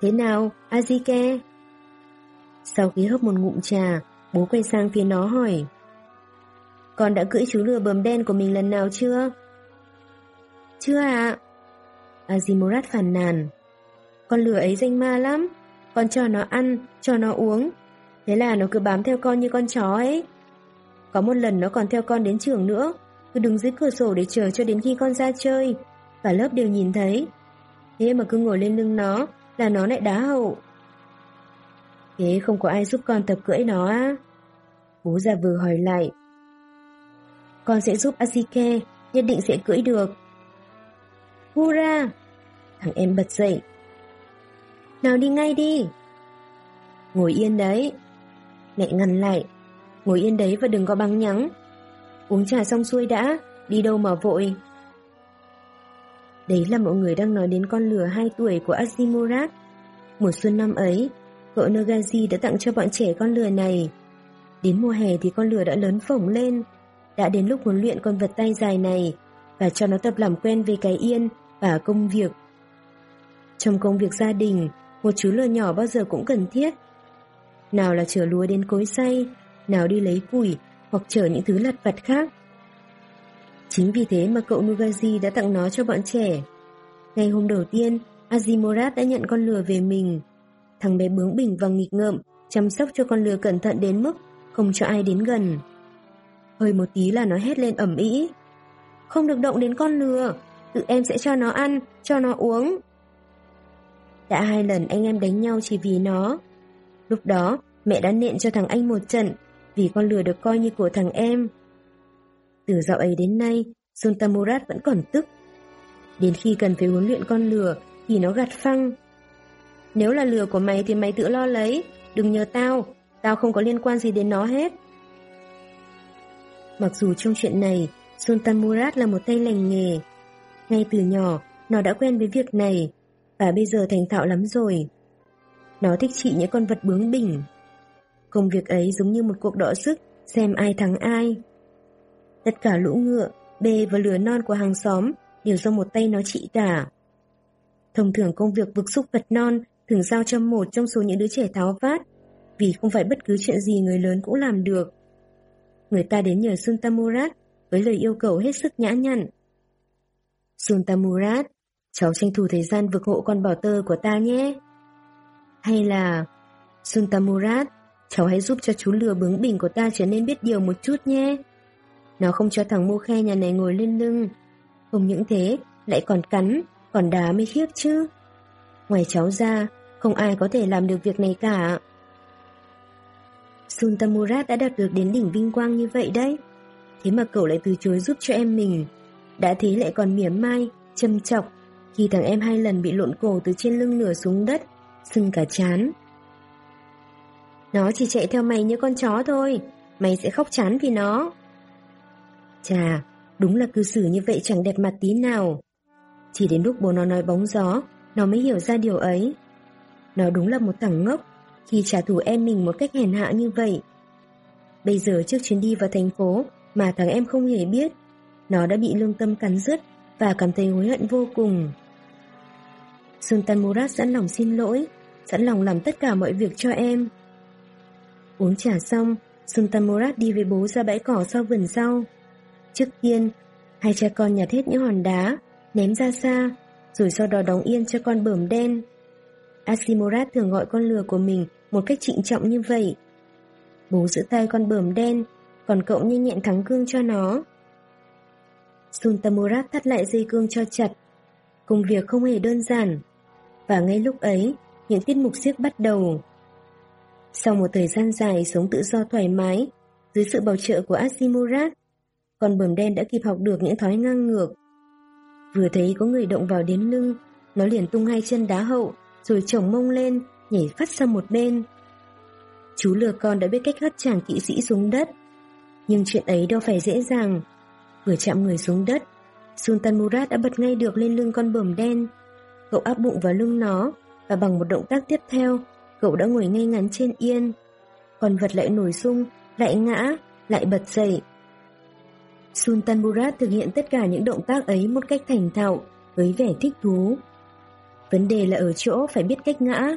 Thế nào, Azike? Sau khi hấp một ngụm trà, bố quay sang phía nó hỏi. Con đã cưỡi chú lừa bờm đen của mình lần nào chưa? Chưa ạ. À? Azimurat phàn nàn. Con lừa ấy danh ma lắm. Con cho nó ăn, cho nó uống. Thế là nó cứ bám theo con như con chó ấy. Có một lần nó còn theo con đến trường nữa. Cứ đứng dưới cửa sổ để chờ cho đến khi con ra chơi. Cả lớp đều nhìn thấy. Thế mà cứ ngồi lên lưng nó là nó lại đá hậu. Thế không có ai giúp con tập cưỡi nó á? Bố già vừa hỏi lại. Con sẽ giúp Azike, nhất định sẽ cưỡi được. Hurra! Thằng em bật dậy. Nào đi ngay đi. Ngồi yên đấy. Mẹ ngăn lại. Ngồi yên đấy và đừng có băng nhắng. Uống trà xong xuôi đã, đi đâu mà vội. Đấy là mọi người đang nói đến con lừa 2 tuổi của Azimurat. Mùa xuân năm ấy, cậu Nagaji đã tặng cho bọn trẻ con lừa này. Đến mùa hè thì con lừa đã lớn phổng lên. Đã đến lúc huấn luyện con vật tay dài này và cho nó tập làm quen với cái yên và công việc. Trong công việc gia đình, một chú lừa nhỏ bao giờ cũng cần thiết. Nào là chở lúa đến cối xay, nào đi lấy củi hoặc chở những thứ lặt vặt khác. Chính vì thế mà cậu Nugazi đã tặng nó cho bọn trẻ. Ngày hôm đầu tiên, Azimorat đã nhận con lừa về mình. Thằng bé bướng bỉnh và nghịch ngợm, chăm sóc cho con lừa cẩn thận đến mức không cho ai đến gần. Hơi một tí là nó hét lên ẩm ý. Không được động đến con lừa, tự em sẽ cho nó ăn, cho nó uống. Đã hai lần anh em đánh nhau chỉ vì nó. Lúc đó, mẹ đã nện cho thằng anh một trận, vì con lừa được coi như của thằng em. Từ dạo ấy đến nay, Sultan vẫn còn tức. Đến khi cần phải huấn luyện con lừa, thì nó gạt phăng. Nếu là lừa của mày thì mày tự lo lấy, đừng nhờ tao, tao không có liên quan gì đến nó hết. Mặc dù trong chuyện này, Sultan Murad là một tay lành nghề. Ngay từ nhỏ, nó đã quen với việc này. và bây giờ thành thạo lắm rồi. Nó thích trị những con vật bướng bỉnh. Công việc ấy giống như một cuộc đọ sức xem ai thắng ai. Tất cả lũ ngựa, bê và lừa non của hàng xóm đều do một tay nó trị cả. Thông thường công việc vực xúc vật non thường giao cho một trong số những đứa trẻ tháo vát, vì không phải bất cứ chuyện gì người lớn cũng làm được. Người ta đến nhờ Suntamurat với lời yêu cầu hết sức nhã nhặn. Suntamurat, cháu tranh thủ thời gian vực hộ con bảo tơ của ta nhé. Hay là Suntamurat, cháu hãy giúp cho chú lừa bướng bỉnh của ta trở nên biết điều một chút nhé. Nó không cho thằng Mô Khe nhà này ngồi lên lưng. Không những thế, lại còn cắn, còn đá mới khiếp chứ. Ngoài cháu ra, không ai có thể làm được việc này cả. Sultamurat đã đạt được đến đỉnh vinh quang như vậy đấy. Thế mà cậu lại từ chối giúp cho em mình. Đã thế lại còn mỉa mai, châm chọc khi thằng em hai lần bị lộn cổ từ trên lưng lửa xuống đất, sưng cả chán. Nó chỉ chạy theo mày như con chó thôi, mày sẽ khóc chán vì nó. Chà, đúng là cư xử như vậy chẳng đẹp mặt tí nào. Chỉ đến lúc bố nó nói bóng gió, nó mới hiểu ra điều ấy. Nó đúng là một thằng ngốc khi trả thù em mình một cách hèn hạ như vậy. Bây giờ trước chuyến đi vào thành phố mà thằng em không hề biết, nó đã bị lương tâm cắn rứt và cảm thấy hối hận vô cùng. Sultan Murat sẵn lòng xin lỗi, sẵn lòng làm tất cả mọi việc cho em. Uống trà xong, Sultan Murat đi với bố ra bãi cỏ sau vườn sau. Trước tiên, hai cha con nhặt hết những hòn đá, ném ra xa, rồi sau đó đóng yên cho con bờm đen. Asimurat thường gọi con lừa của mình một cách trịnh trọng như vậy. Bố giữ tay con bờm đen, còn cậu nhanh nhẹn thắng cương cho nó. Suntamurat thắt lại dây cương cho chặt. Công việc không hề đơn giản. Và ngay lúc ấy, những tiết mục siếc bắt đầu. Sau một thời gian dài sống tự do thoải mái, dưới sự bảo trợ của Asimurat, con bờm đen đã kịp học được những thói ngang ngược. Vừa thấy có người động vào đến lưng, nó liền tung hai chân đá hậu, rồi chồng mông lên, nhảy phát sang một bên. Chú lừa con đã biết cách hất chàng kỵ sĩ xuống đất. Nhưng chuyện ấy đâu phải dễ dàng. Vừa chạm người xuống đất, Sultan Murad đã bật ngay được lên lưng con bờm đen. Cậu áp bụng vào lưng nó, và bằng một động tác tiếp theo, cậu đã ngồi ngay ngắn trên yên. Con vật lại nổi sung, lại ngã, lại bật dậy. Sultan Murat thực hiện tất cả những động tác ấy một cách thành thạo, với vẻ thích thú. Vấn đề là ở chỗ phải biết cách ngã.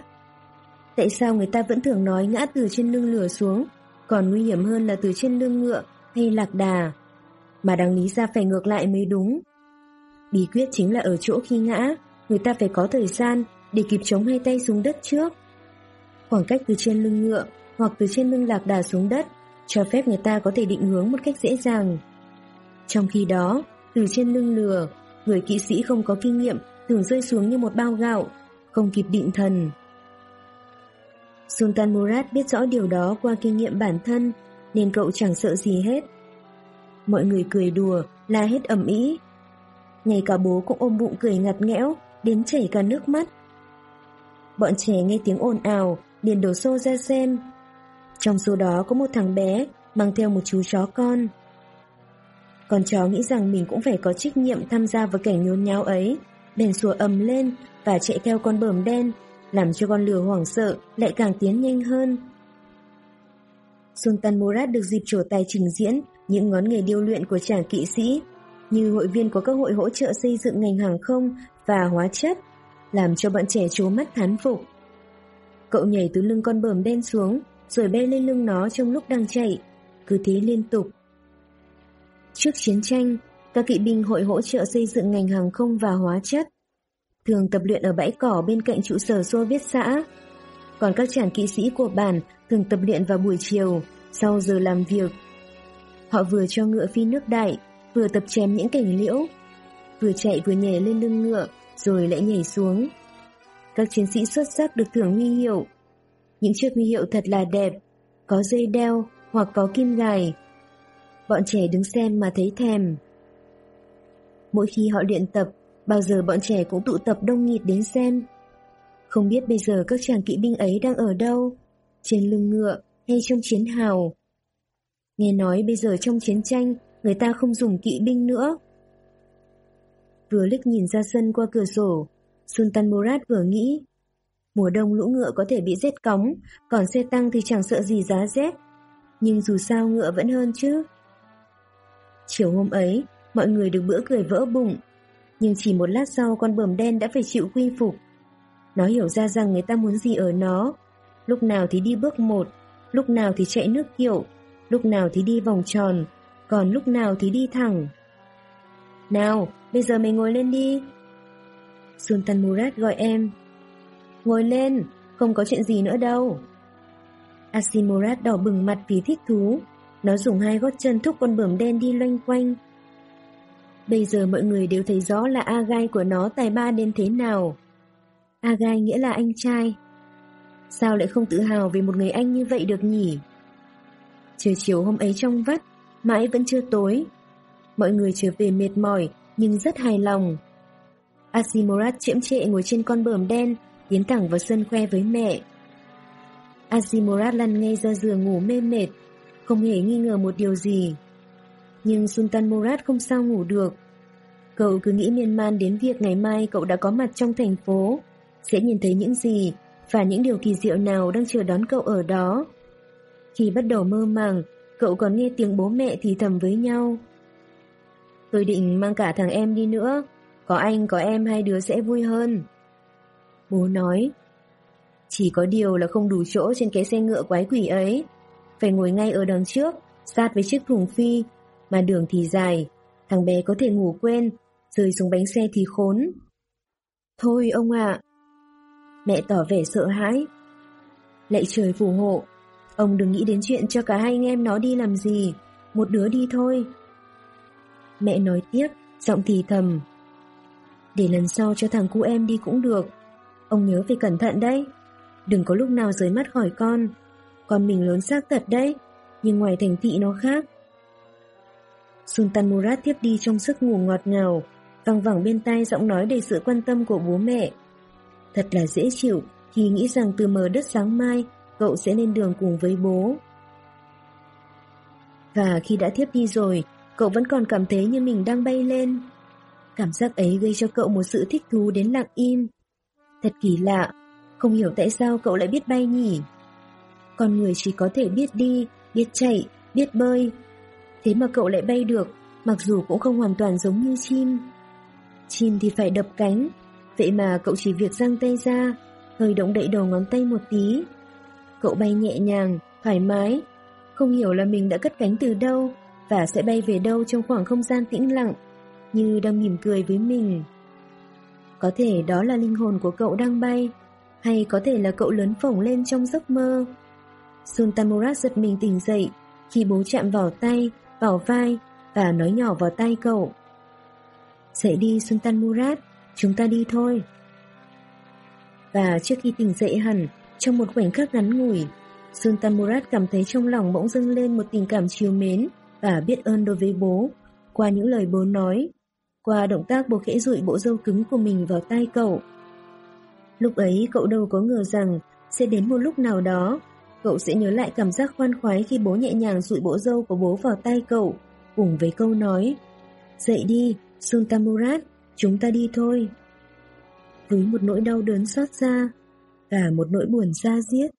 Tại sao người ta vẫn thường nói ngã từ trên lưng lửa xuống, còn nguy hiểm hơn là từ trên lưng ngựa hay lạc đà? Mà đáng lý ra phải ngược lại mới đúng. Bí quyết chính là ở chỗ khi ngã, người ta phải có thời gian để kịp chống hai tay xuống đất trước. Khoảng cách từ trên lưng ngựa hoặc từ trên lưng lạc đà xuống đất cho phép người ta có thể định hướng một cách dễ dàng. Trong khi đó, từ trên lưng lừa, người kỵ sĩ không có kinh nghiệm thường rơi xuống như một bao gạo, không kịp định thần. Sultan Murad biết rõ điều đó qua kinh nghiệm bản thân, nên cậu chẳng sợ gì hết. Mọi người cười đùa, la hết ầm ĩ, Ngay cả bố cũng ôm bụng cười ngặt nghẽo, đến chảy cả nước mắt. Bọn trẻ nghe tiếng ồn ào, liền đổ xô ra xem. Trong số đó có một thằng bé, mang theo một chú chó con. Con chó nghĩ rằng mình cũng phải có trách nhiệm tham gia vào cảnh nhốn nháo ấy, bèn sủa ầm lên và chạy theo con bờm đen, làm cho con lừa hoảng sợ lại càng tiến nhanh hơn. Sultan Murad được dịp trổ tài trình diễn những ngón nghề điêu luyện của chàng kỵ sĩ, như hội viên của các hội hỗ trợ xây dựng ngành hàng không và hóa chất, làm cho bọn trẻ trố mắt thán phục. Cậu nhảy từ lưng con bờm đen xuống, rồi bê lên lưng nó trong lúc đang chạy, cứ thế liên tục. Trước chiến tranh, các kỵ binh hội hỗ trợ xây dựng ngành hàng không và hóa chất, thường tập luyện ở bãi cỏ bên cạnh trụ sở Xô Viết xã. Còn các chàng kỵ sĩ của bản thường tập luyện vào buổi chiều, sau giờ làm việc. Họ vừa cho ngựa phi nước đại, vừa tập chém những cảnh liễu, vừa chạy vừa nhảy lên lưng ngựa, rồi lại nhảy xuống. Các chiến sĩ xuất sắc được thưởng huy hiệu. Những chiếc huy hiệu thật là đẹp, có dây đeo hoặc có kim gài. Bọn trẻ đứng xem mà thấy thèm. Mỗi khi họ luyện tập, bao giờ bọn trẻ cũng tụ tập đông nghịt đến xem. Không biết bây giờ các chàng kỵ binh ấy đang ở đâu, trên lưng ngựa hay trong chiến hào. Nghe nói bây giờ trong chiến tranh, người ta không dùng kỵ binh nữa. Vừa liếc nhìn ra sân qua cửa sổ, Sultan Murad vừa nghĩ, mùa đông lũ ngựa có thể bị rét cóng, còn xe tăng thì chẳng sợ gì giá rét. Nhưng dù sao ngựa vẫn hơn chứ. Chiều hôm ấy, mọi người được bữa cười vỡ bụng. Nhưng chỉ một lát sau con bờm đen đã phải chịu quy phục. Nó hiểu ra rằng người ta muốn gì ở nó. Lúc nào thì đi bước một, lúc nào thì chạy nước kiệu, lúc nào thì đi vòng tròn, còn lúc nào thì đi thẳng. Nào, bây giờ mày ngồi lên đi. Sultan Murad gọi em. Ngồi lên, không có chuyện gì nữa đâu. Asimurad đỏ bừng mặt vì thích thú. Nó dùng hai gót chân thúc con bướm đen đi loanh quanh. Bây giờ mọi người đều thấy rõ là Agai của nó tài ba đến thế nào. Agai nghĩa là anh trai. Sao lại không tự hào về một người anh như vậy được nhỉ? Trời chiều hôm ấy trong vắt, mãi vẫn chưa tối. Mọi người trở về mệt mỏi nhưng rất hài lòng. Asimorat chiếm trệ ngồi trên con bờm đen, tiến thẳng vào sân khoe với mẹ. Asimorat lăn ngay ra giường ngủ mê mệt, không hề nghi ngờ một điều gì. Nhưng Sultan Murad không sao ngủ được. Cậu cứ nghĩ miên man đến việc ngày mai cậu đã có mặt trong thành phố, sẽ nhìn thấy những gì và những điều kỳ diệu nào đang chờ đón cậu ở đó. Khi bắt đầu mơ màng, cậu còn nghe tiếng bố mẹ thì thầm với nhau. Tôi định mang cả thằng em đi nữa, có anh có em hai đứa sẽ vui hơn. Bố nói, chỉ có điều là không đủ chỗ trên cái xe ngựa quái quỷ ấy. Phải ngồi ngay ở đằng trước, sát với chiếc thùng phi, mà đường thì dài, thằng bé có thể ngủ quên, rơi xuống bánh xe thì khốn. Thôi ông ạ. Mẹ tỏ vẻ sợ hãi. Lạy trời phù hộ, ông đừng nghĩ đến chuyện cho cả hai anh em nó đi làm gì, một đứa đi thôi. Mẹ nói tiếp, giọng thì thầm. Để lần sau cho thằng cu em đi cũng được. Ông nhớ phải cẩn thận đấy. Đừng có lúc nào rời mắt khỏi con. Con mình lớn xác tật đấy, nhưng ngoài thành thị nó khác. Sultan Murad tiếp đi trong sức ngủ ngọt ngào, văng vẳng bên tai giọng nói đầy sự quan tâm của bố mẹ. Thật là dễ chịu khi nghĩ rằng từ mờ đất sáng mai cậu sẽ lên đường cùng với bố. Và khi đã tiếp đi rồi, cậu vẫn còn cảm thấy như mình đang bay lên. Cảm giác ấy gây cho cậu một sự thích thú đến lặng im. Thật kỳ lạ, không hiểu tại sao cậu lại biết bay nhỉ? Con người chỉ có thể biết đi, biết chạy, biết bơi. Thế mà cậu lại bay được, mặc dù cũng không hoàn toàn giống như chim. Chim thì phải đập cánh, vậy mà cậu chỉ việc giang tay ra, hơi động đậy đầu ngón tay một tí. Cậu bay nhẹ nhàng, thoải mái, không hiểu là mình đã cất cánh từ đâu và sẽ bay về đâu trong khoảng không gian tĩnh lặng, như đang mỉm cười với mình. Có thể đó là linh hồn của cậu đang bay, hay có thể là cậu lớn phổng lên trong giấc mơ. Sun Murad giật mình tỉnh dậy khi bố chạm vào tay, vào vai và nói nhỏ vào tay cậu. Dậy đi Sun Murad, chúng ta đi thôi. Và trước khi tỉnh dậy hẳn, trong một khoảnh khắc ngắn ngủi, Sultan Murad cảm thấy trong lòng bỗng dâng lên một tình cảm chiều mến và biết ơn đối với bố, qua những lời bố nói, qua động tác bố khẽ rụi bộ râu cứng của mình vào tay cậu. Lúc ấy cậu đâu có ngờ rằng sẽ đến một lúc nào đó, cậu sẽ nhớ lại cảm giác khoan khoái khi bố nhẹ nhàng rụi bộ râu của bố vào tay cậu, cùng với câu nói Dậy đi, Sultan Murad, chúng ta đi thôi. Với một nỗi đau đớn xót xa và một nỗi buồn xa diết.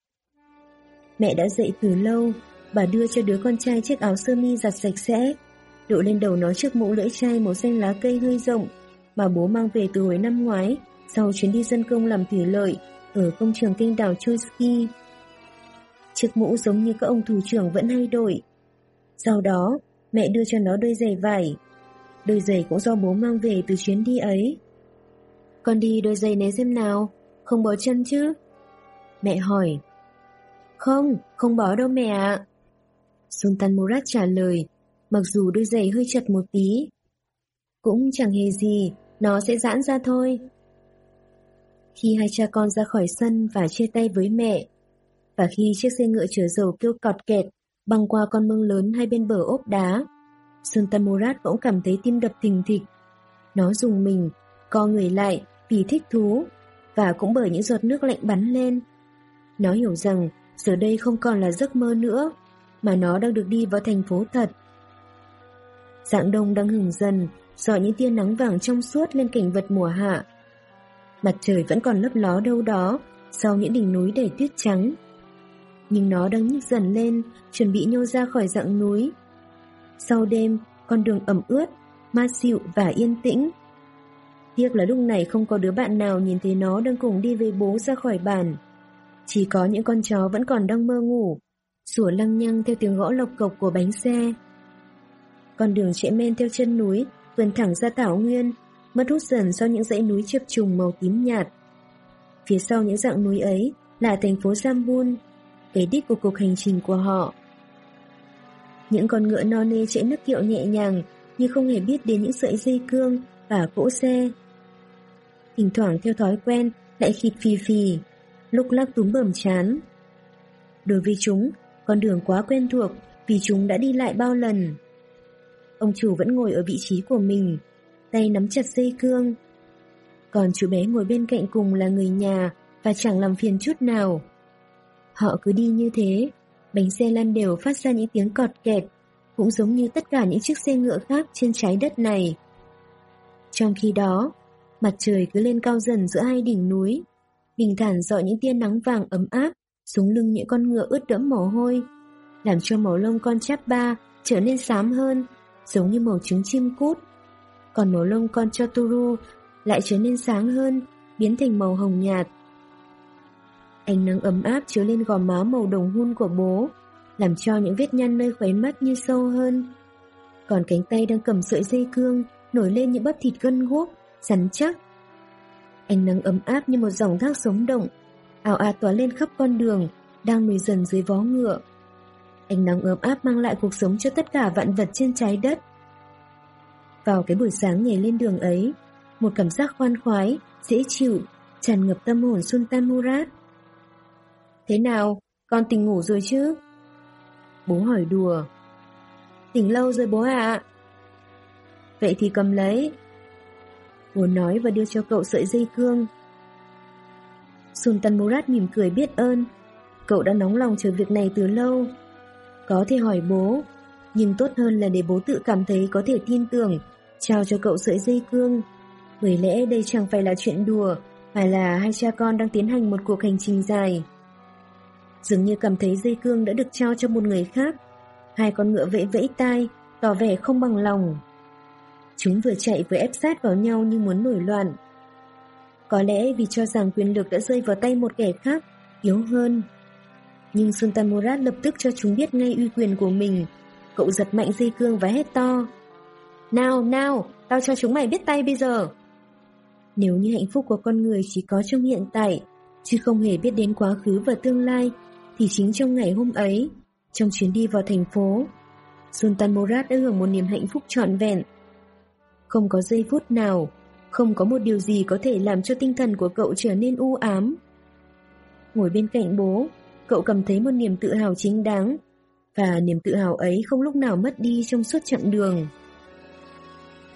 Mẹ đã dậy từ lâu, bà đưa cho đứa con trai chiếc áo sơ mi giặt sạch sẽ, đội lên đầu nó chiếc mũ lưỡi chai màu xanh lá cây hơi rộng mà bố mang về từ hồi năm ngoái sau chuyến đi dân công làm thủy lợi ở công trường kênh đảo Choisky. Chiếc mũ giống như các ông thủ trưởng vẫn hay đổi. Sau đó, mẹ đưa cho nó đôi giày vải. Đôi giày cũng do bố mang về từ chuyến đi ấy. Con đi đôi giày này xem nào, không bỏ chân chứ? Mẹ hỏi. Không, không bỏ đâu mẹ ạ. Sultan Murad trả lời, mặc dù đôi giày hơi chật một tí. Cũng chẳng hề gì, nó sẽ giãn ra thôi. Khi hai cha con ra khỏi sân và chia tay với mẹ, và khi chiếc xe ngựa chở dầu kêu cọt kẹt băng qua con mương lớn hai bên bờ ốp đá, Sultan Murad bỗng cảm thấy tim đập thình thịch. Nó dùng mình, co người lại vì thích thú, và cũng bởi những giọt nước lạnh bắn lên. Nó hiểu rằng giờ đây không còn là giấc mơ nữa, mà nó đang được đi vào thành phố thật. Dạng đông đang hừng dần, dọi những tia nắng vàng trong suốt lên cảnh vật mùa hạ. Mặt trời vẫn còn lấp ló đâu đó sau những đỉnh núi đầy tuyết trắng. Nhưng nó đang nhích dần lên, chuẩn bị nhô ra khỏi dạng núi. Sau đêm, con đường ẩm ướt, ma dịu và yên tĩnh. Tiếc là lúc này không có đứa bạn nào nhìn thấy nó đang cùng đi với bố ra khỏi bàn. Chỉ có những con chó vẫn còn đang mơ ngủ, sủa lăng nhăng theo tiếng gõ lộc cộc của bánh xe. Con đường chạy men theo chân núi, vườn thẳng ra tảo nguyên, mất hút dần sau những dãy núi chập trùng màu tím nhạt. Phía sau những dạng núi ấy là thành phố Sambun, cái đích của cuộc hành trình của họ. Những con ngựa no nê chạy nước kiệu nhẹ nhàng như không hề biết đến những sợi dây cương và cỗ xe. Thỉnh thoảng theo thói quen lại khịt phì phì, lúc lắc túm bầm chán. Đối với chúng, con đường quá quen thuộc vì chúng đã đi lại bao lần. Ông chủ vẫn ngồi ở vị trí của mình, tay nắm chặt dây cương. Còn chú bé ngồi bên cạnh cùng là người nhà và chẳng làm phiền chút nào. Họ cứ đi như thế, bánh xe lăn đều phát ra những tiếng cọt kẹt, cũng giống như tất cả những chiếc xe ngựa khác trên trái đất này. Trong khi đó, mặt trời cứ lên cao dần giữa hai đỉnh núi, bình thản dọi những tia nắng vàng ấm áp xuống lưng những con ngựa ướt đẫm mồ hôi, làm cho màu lông con cháp ba trở nên xám hơn, giống như màu trứng chim cút. Còn màu lông con Choturu lại trở nên sáng hơn, biến thành màu hồng nhạt. Ánh nắng ấm áp chiếu lên gò má màu đồng hun của bố, làm cho những vết nhăn nơi khóe mắt như sâu hơn. Còn cánh tay đang cầm sợi dây cương, nổi lên những bắp thịt gân guốc, rắn chắc. Ánh nắng ấm áp như một dòng thác sống động, ảo ạt tỏa lên khắp con đường, đang nổi dần dưới vó ngựa. Ánh nắng ấm áp mang lại cuộc sống cho tất cả vạn vật trên trái đất. Vào cái buổi sáng nhảy lên đường ấy, một cảm giác khoan khoái, dễ chịu, tràn ngập tâm hồn Sultan Murad. Thế nào, con tỉnh ngủ rồi chứ? Bố hỏi đùa. Tỉnh lâu rồi bố ạ. Vậy thì cầm lấy. Bố nói và đưa cho cậu sợi dây cương. Sultan Murad mỉm cười biết ơn. Cậu đã nóng lòng chờ việc này từ lâu. Có thể hỏi bố, nhưng tốt hơn là để bố tự cảm thấy có thể tin tưởng, trao cho cậu sợi dây cương. Bởi lẽ đây chẳng phải là chuyện đùa, mà là hai cha con đang tiến hành một cuộc hành trình dài. Dường như cảm thấy dây cương đã được trao cho một người khác. Hai con ngựa vẫy vẫy tai, tỏ vẻ không bằng lòng. Chúng vừa chạy vừa ép sát vào nhau như muốn nổi loạn. Có lẽ vì cho rằng quyền lực đã rơi vào tay một kẻ khác, yếu hơn. Nhưng Sultan Murad lập tức cho chúng biết ngay uy quyền của mình. Cậu giật mạnh dây cương và hét to. Nào, nào, tao cho chúng mày biết tay bây giờ. Nếu như hạnh phúc của con người chỉ có trong hiện tại, chứ không hề biết đến quá khứ và tương lai, thì chính trong ngày hôm ấy, trong chuyến đi vào thành phố, Sultan Murad đã hưởng một niềm hạnh phúc trọn vẹn. Không có giây phút nào, không có một điều gì có thể làm cho tinh thần của cậu trở nên u ám. Ngồi bên cạnh bố, cậu cảm thấy một niềm tự hào chính đáng, và niềm tự hào ấy không lúc nào mất đi trong suốt chặng đường.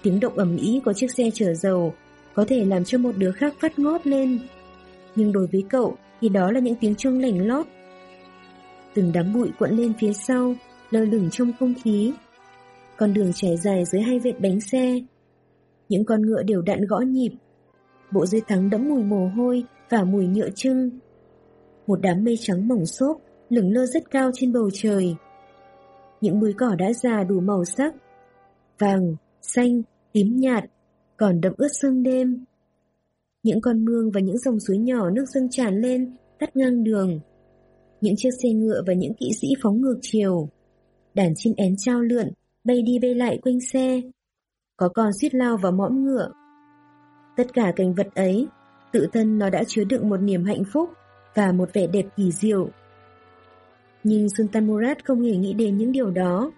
Tiếng động ầm ĩ của chiếc xe chở dầu có thể làm cho một đứa khác phát ngót lên. Nhưng đối với cậu thì đó là những tiếng chuông lảnh lót. Từng đám bụi cuộn lên phía sau, lơ lửng trong không khí. Con đường trải dài dưới hai vệt bánh xe. Những con ngựa đều đặn gõ nhịp. Bộ dây thắng đẫm mùi mồ hôi và mùi nhựa trưng. Một đám mây trắng mỏng xốp lửng lơ rất cao trên bầu trời. Những bụi cỏ đã già đủ màu sắc. Vàng, xanh, tím nhạt, còn đậm ướt sương đêm. Những con mương và những dòng suối nhỏ nước dâng tràn lên, tắt ngang đường. Những chiếc xe ngựa và những kỵ sĩ phóng ngược chiều. Đàn chim én trao lượn, bay đi bay lại quanh xe. Có con suýt lao vào mõm ngựa. Tất cả cảnh vật ấy, tự thân nó đã chứa đựng một niềm hạnh phúc và một vẻ đẹp kỳ diệu. Nhưng Sultan Murad không hề nghĩ đến những điều đó.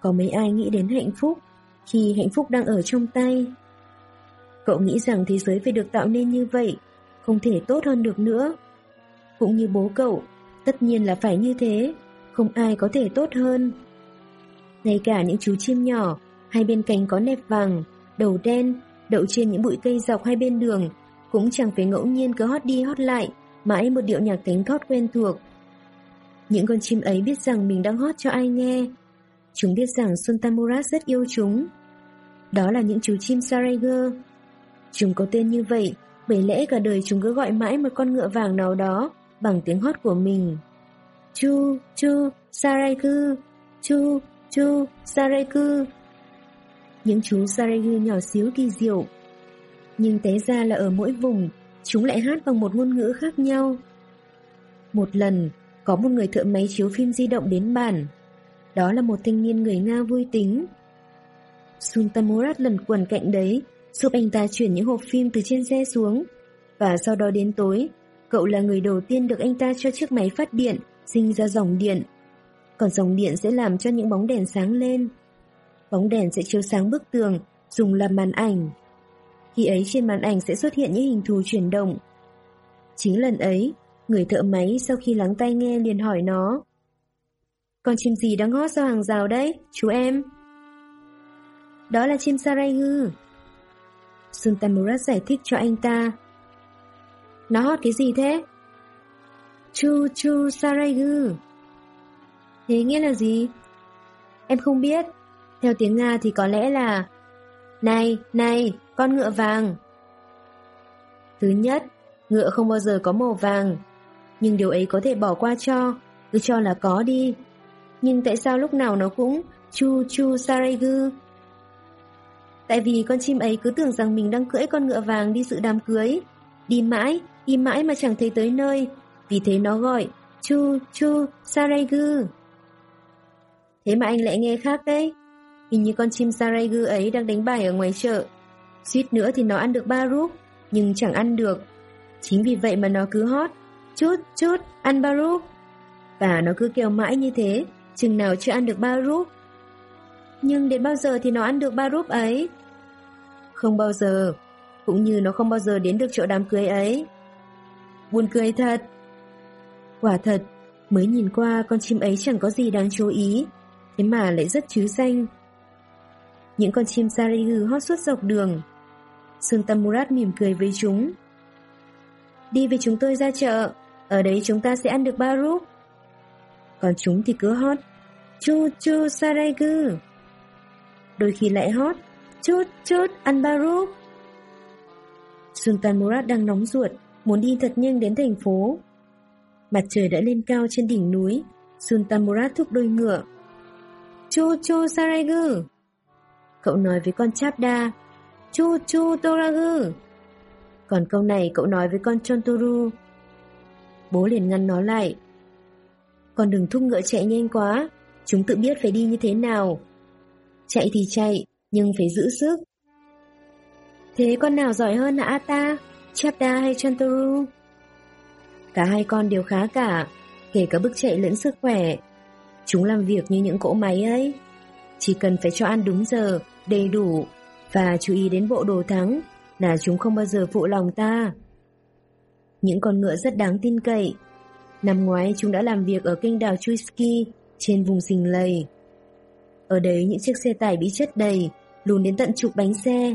Có mấy ai nghĩ đến hạnh phúc khi hạnh phúc đang ở trong tay? Cậu nghĩ rằng thế giới phải được tạo nên như vậy, không thể tốt hơn được nữa. Cũng như bố cậu, tất nhiên là phải như thế, không ai có thể tốt hơn. Ngay cả những chú chim nhỏ, hai bên cánh có nẹp vàng, đầu đen, đậu trên những bụi cây dọc hai bên đường, cũng chẳng phải ngẫu nhiên cứ hót đi hót lại, mãi một điệu nhạc cánh thót quen thuộc. Những con chim ấy biết rằng mình đang hót cho ai nghe. Chúng biết rằng Sultan rất yêu chúng. Đó là những chú chim Sarager. Chúng có tên như vậy bởi lẽ cả đời chúng cứ gọi mãi một con ngựa vàng nào đó bằng tiếng hót của mình. Chu, chu, Saraiku, chu, chu, Saraiku. Những chú Saraiku nhỏ xíu kỳ diệu. Nhưng té ra là ở mỗi vùng, chúng lại hát bằng một ngôn ngữ khác nhau. Một lần, có một người thợ máy chiếu phim di động đến bản. Đó là một thanh niên người Nga vui tính. suntamurat lần quần cạnh đấy, giúp anh ta chuyển những hộp phim từ trên xe xuống. Và sau đó đến tối, cậu là người đầu tiên được anh ta cho chiếc máy phát điện, sinh ra dòng điện. Còn dòng điện sẽ làm cho những bóng đèn sáng lên. Bóng đèn sẽ chiếu sáng bức tường, dùng làm màn ảnh. Khi ấy trên màn ảnh sẽ xuất hiện những hình thù chuyển động. Chính lần ấy, người thợ máy sau khi lắng tai nghe liền hỏi nó. Con chim gì đang hót sau hàng rào đấy, chú em? Đó là chim Saraigu. sultamuras giải thích cho anh ta. Nó hót cái gì thế? Chu Chu Saraigu. Thế nghĩa là gì? Em không biết. Theo tiếng Nga thì có lẽ là Này, này, con ngựa vàng. Thứ nhất, ngựa không bao giờ có màu vàng. Nhưng điều ấy có thể bỏ qua cho, cứ cho là có đi. Nhưng tại sao lúc nào nó cũng Chu Chu Saraigu? Tại vì con chim ấy cứ tưởng rằng mình đang cưỡi con ngựa vàng đi dự đám cưới. Đi mãi, đi mãi mà chẳng thấy tới nơi. Vì thế nó gọi Chu Chu Saraigu. Thế mà anh lại nghe khác đấy. Hình như con chim Saraigu ấy đang đánh bài ở ngoài chợ. Suýt nữa thì nó ăn được ba rúp, nhưng chẳng ăn được. Chính vì vậy mà nó cứ hót. Chút, chút, ăn ba rúp. Và nó cứ kêu mãi như thế, chừng nào chưa ăn được ba rúp. Nhưng đến bao giờ thì nó ăn được ba rúp ấy? Không bao giờ, cũng như nó không bao giờ đến được chỗ đám cưới ấy. Buồn cười thật. Quả thật, mới nhìn qua con chim ấy chẳng có gì đáng chú ý, thế mà lại rất chứ danh. Những con chim Sarigu hót suốt dọc đường. Sương Tâm Murat mỉm cười với chúng. Đi với chúng tôi ra chợ, ở đấy chúng ta sẽ ăn được ba rúp. Còn chúng thì cứ hót. Chu chu Saraigu. Đôi khi lại hót. Chút chút ăn ba rúp. Sultan Murat đang nóng ruột, muốn đi thật nhanh đến thành phố. Mặt trời đã lên cao trên đỉnh núi, Sultan Murat thúc đôi ngựa. Chu chu Saraigu. Cậu nói với con Chapda. Chu chu Toragu. Còn câu này cậu nói với con Chontoru. Bố liền ngăn nó lại. Con đừng thúc ngựa chạy nhanh quá, chúng tự biết phải đi như thế nào. Chạy thì chạy, nhưng phải giữ sức. Thế con nào giỏi hơn là Ata, Chapda hay Chanturu, Cả hai con đều khá cả, kể cả bức chạy lẫn sức khỏe. Chúng làm việc như những cỗ máy ấy. Chỉ cần phải cho ăn đúng giờ, đầy đủ và chú ý đến bộ đồ thắng là chúng không bao giờ phụ lòng ta. Những con ngựa rất đáng tin cậy. Năm ngoái chúng đã làm việc ở kinh đảo Chuisky trên vùng sình lầy. Ở đấy những chiếc xe tải bị chất đầy, lùn đến tận chục bánh xe.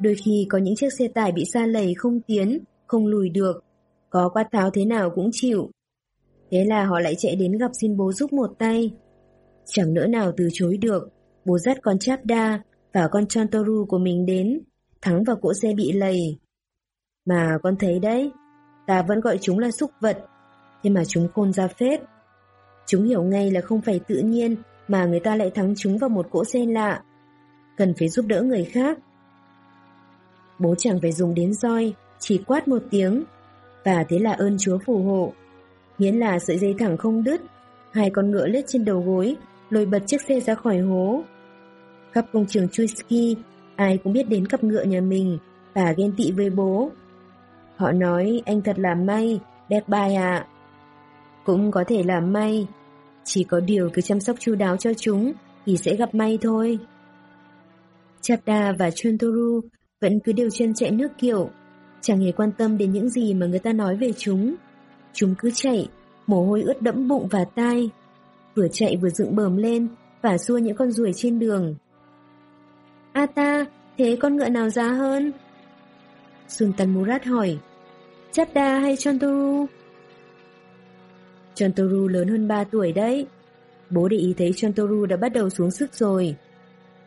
Đôi khi có những chiếc xe tải bị xa lầy không tiến, không lùi được, có quát tháo thế nào cũng chịu. Thế là họ lại chạy đến gặp xin bố giúp một tay. Chẳng nỡ nào từ chối được, bố dắt con cháp đa và con Chantoru của mình đến, thắng vào cỗ xe bị lầy. Mà con thấy đấy, ta vẫn gọi chúng là súc vật, nhưng mà chúng khôn ra phết. Chúng hiểu ngay là không phải tự nhiên mà người ta lại thắng chúng vào một cỗ xe lạ. Cần phải giúp đỡ người khác. Bố chẳng phải dùng đến roi, chỉ quát một tiếng. Và thế là ơn Chúa phù hộ. Miễn là sợi dây thẳng không đứt, hai con ngựa lết trên đầu gối, lôi bật chiếc xe ra khỏi hố. Khắp công trường Chuisky, ai cũng biết đến cặp ngựa nhà mình và ghen tị với bố. Họ nói anh thật là may, đẹp bài ạ. Cũng có thể là may, chỉ có điều cứ chăm sóc chu đáo cho chúng thì sẽ gặp may thôi. Chapda và Chuntoru vẫn cứ đều chân chạy nước kiểu, chẳng hề quan tâm đến những gì mà người ta nói về chúng. Chúng cứ chạy, mồ hôi ướt đẫm bụng và tai. Vừa chạy vừa dựng bờm lên và xua những con ruồi trên đường. a ta, thế con ngựa nào giá hơn? Sultan Murat hỏi. Chapda hay Chantoru? Chantoru lớn hơn 3 tuổi đấy. Bố để ý thấy Chantoru đã bắt đầu xuống sức rồi.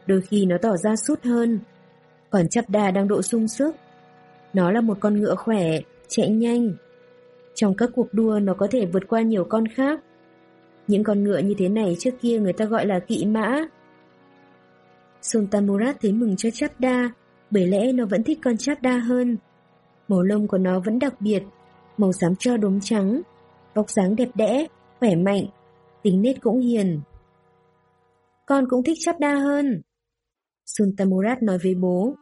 Đôi khi nó tỏ ra sút hơn. Còn Chapda đang độ sung sức. Nó là một con ngựa khỏe, chạy nhanh. Trong các cuộc đua nó có thể vượt qua nhiều con khác. Những con ngựa như thế này trước kia người ta gọi là kỵ mã. Sultamurat thấy mừng cho Chapda, bởi lẽ nó vẫn thích con Chapda hơn. Màu lông của nó vẫn đặc biệt, màu xám cho đốm trắng, vóc dáng đẹp đẽ, khỏe mạnh, tính nết cũng hiền. Con cũng thích Chapda hơn. Sultamurat nói với bố.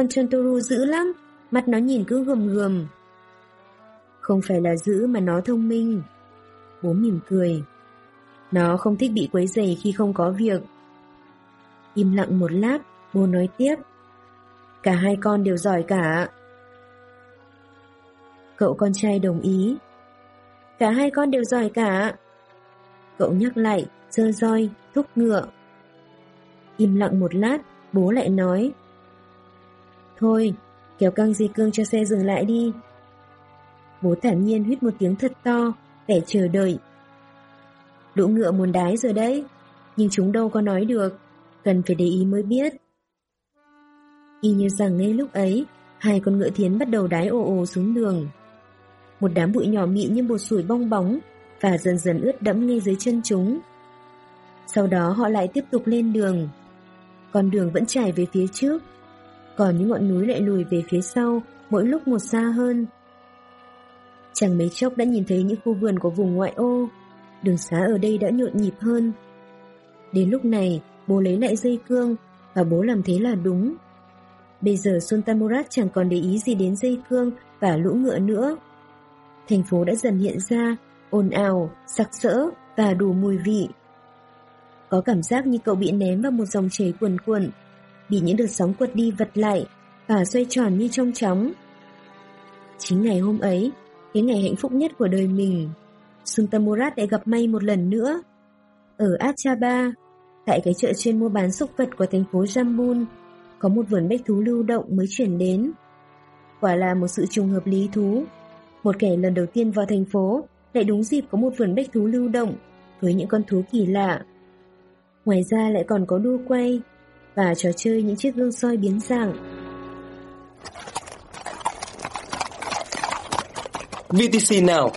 Con Chantoru dữ lắm, mặt nó nhìn cứ gầm gầm. Không phải là dữ mà nó thông minh. Bố mỉm cười. Nó không thích bị quấy rầy khi không có việc. Im lặng một lát, bố nói tiếp. Cả hai con đều giỏi cả. Cậu con trai đồng ý. Cả hai con đều giỏi cả. Cậu nhắc lại, dơ roi, thúc ngựa. Im lặng một lát, bố lại nói. Thôi, kéo căng dây cương cho xe dừng lại đi. Bố thản nhiên hít một tiếng thật to, vẻ chờ đợi. Lũ ngựa muốn đái rồi đấy, nhưng chúng đâu có nói được, cần phải để ý mới biết. Y như rằng ngay lúc ấy, hai con ngựa thiến bắt đầu đái ồ ồ xuống đường. Một đám bụi nhỏ mịn như bột sủi bong bóng và dần dần ướt đẫm ngay dưới chân chúng. Sau đó họ lại tiếp tục lên đường. Con đường vẫn trải về phía trước, còn những ngọn núi lại lùi về phía sau, mỗi lúc một xa hơn. Chẳng mấy chốc đã nhìn thấy những khu vườn của vùng ngoại ô, đường xá ở đây đã nhộn nhịp hơn. Đến lúc này, bố lấy lại dây cương, và bố làm thế là đúng. Bây giờ suntamurat chẳng còn để ý gì đến dây cương và lũ ngựa nữa. Thành phố đã dần hiện ra, ồn ào, sặc sỡ và đủ mùi vị. Có cảm giác như cậu bị ném vào một dòng chảy cuồn cuộn, bị những đợt sóng quật đi vật lại và xoay tròn như trong chóng. Chính ngày hôm ấy, cái ngày hạnh phúc nhất của đời mình, Suntamurat đã lại gặp may một lần nữa. Ở Achaba, tại cái chợ chuyên mua bán súc vật của thành phố Jammun, có một vườn bách thú lưu động mới chuyển đến. Quả là một sự trùng hợp lý thú. Một kẻ lần đầu tiên vào thành phố lại đúng dịp có một vườn bách thú lưu động với những con thú kỳ lạ. Ngoài ra lại còn có đua quay và trò chơi những chiếc gương soi biến dạng. VTC Now